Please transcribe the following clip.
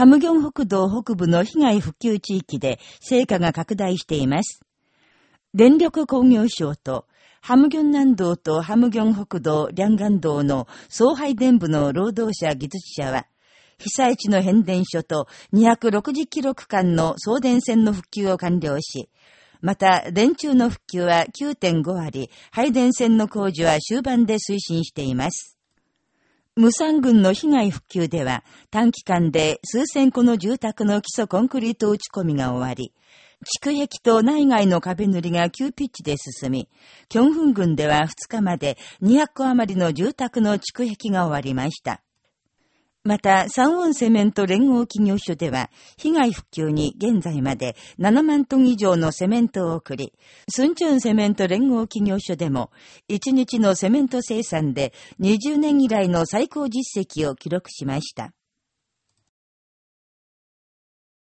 ハムギョン北道北部の被害復旧地域で成果が拡大しています。電力工業省とハムギョン南道とハムギョン北道、リャンガン道の総配電部の労働者技術者は、被災地の変電所と260キロ区間の送電線の復旧を完了し、また、電柱の復旧は9.5割、配電線の工事は終盤で推進しています。無産軍の被害復旧では、短期間で数千個の住宅の基礎コンクリート打ち込みが終わり、地区壁と内外の壁塗りが急ピッチで進み、キョンフン郡では2日まで200個余りの住宅の地区壁が終わりました。また、三温セメント連合企業所では、被害復旧に現在まで7万トン以上のセメントを送り、スンチュンセメント連合企業所でも、1日のセメント生産で20年以来の最高実績を記録しました。